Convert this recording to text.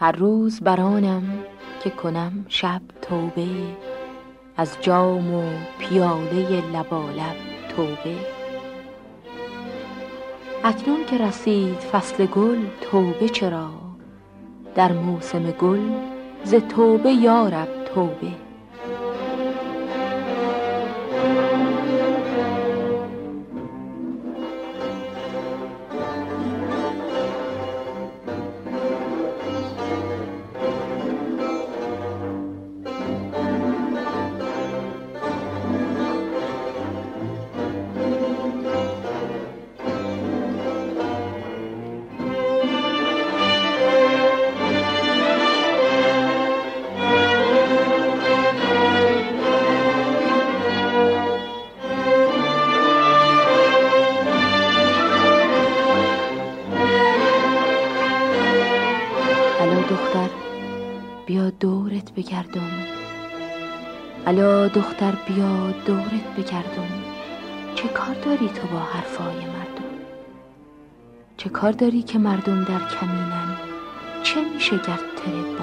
هر روز برانم که کنم شب توبه از جام و پیاله لبالب توبه. اکنون که رسید فصل گل توبه چرا؟ در موسم گل ز توبه یارب توبه. بیا دورت بگردم. الا دختر بیا دورت بگردم. چه کار داری تو با حرفای مردم؟ چه کار داری که مردم در کمینن؟ چه میشه گر تره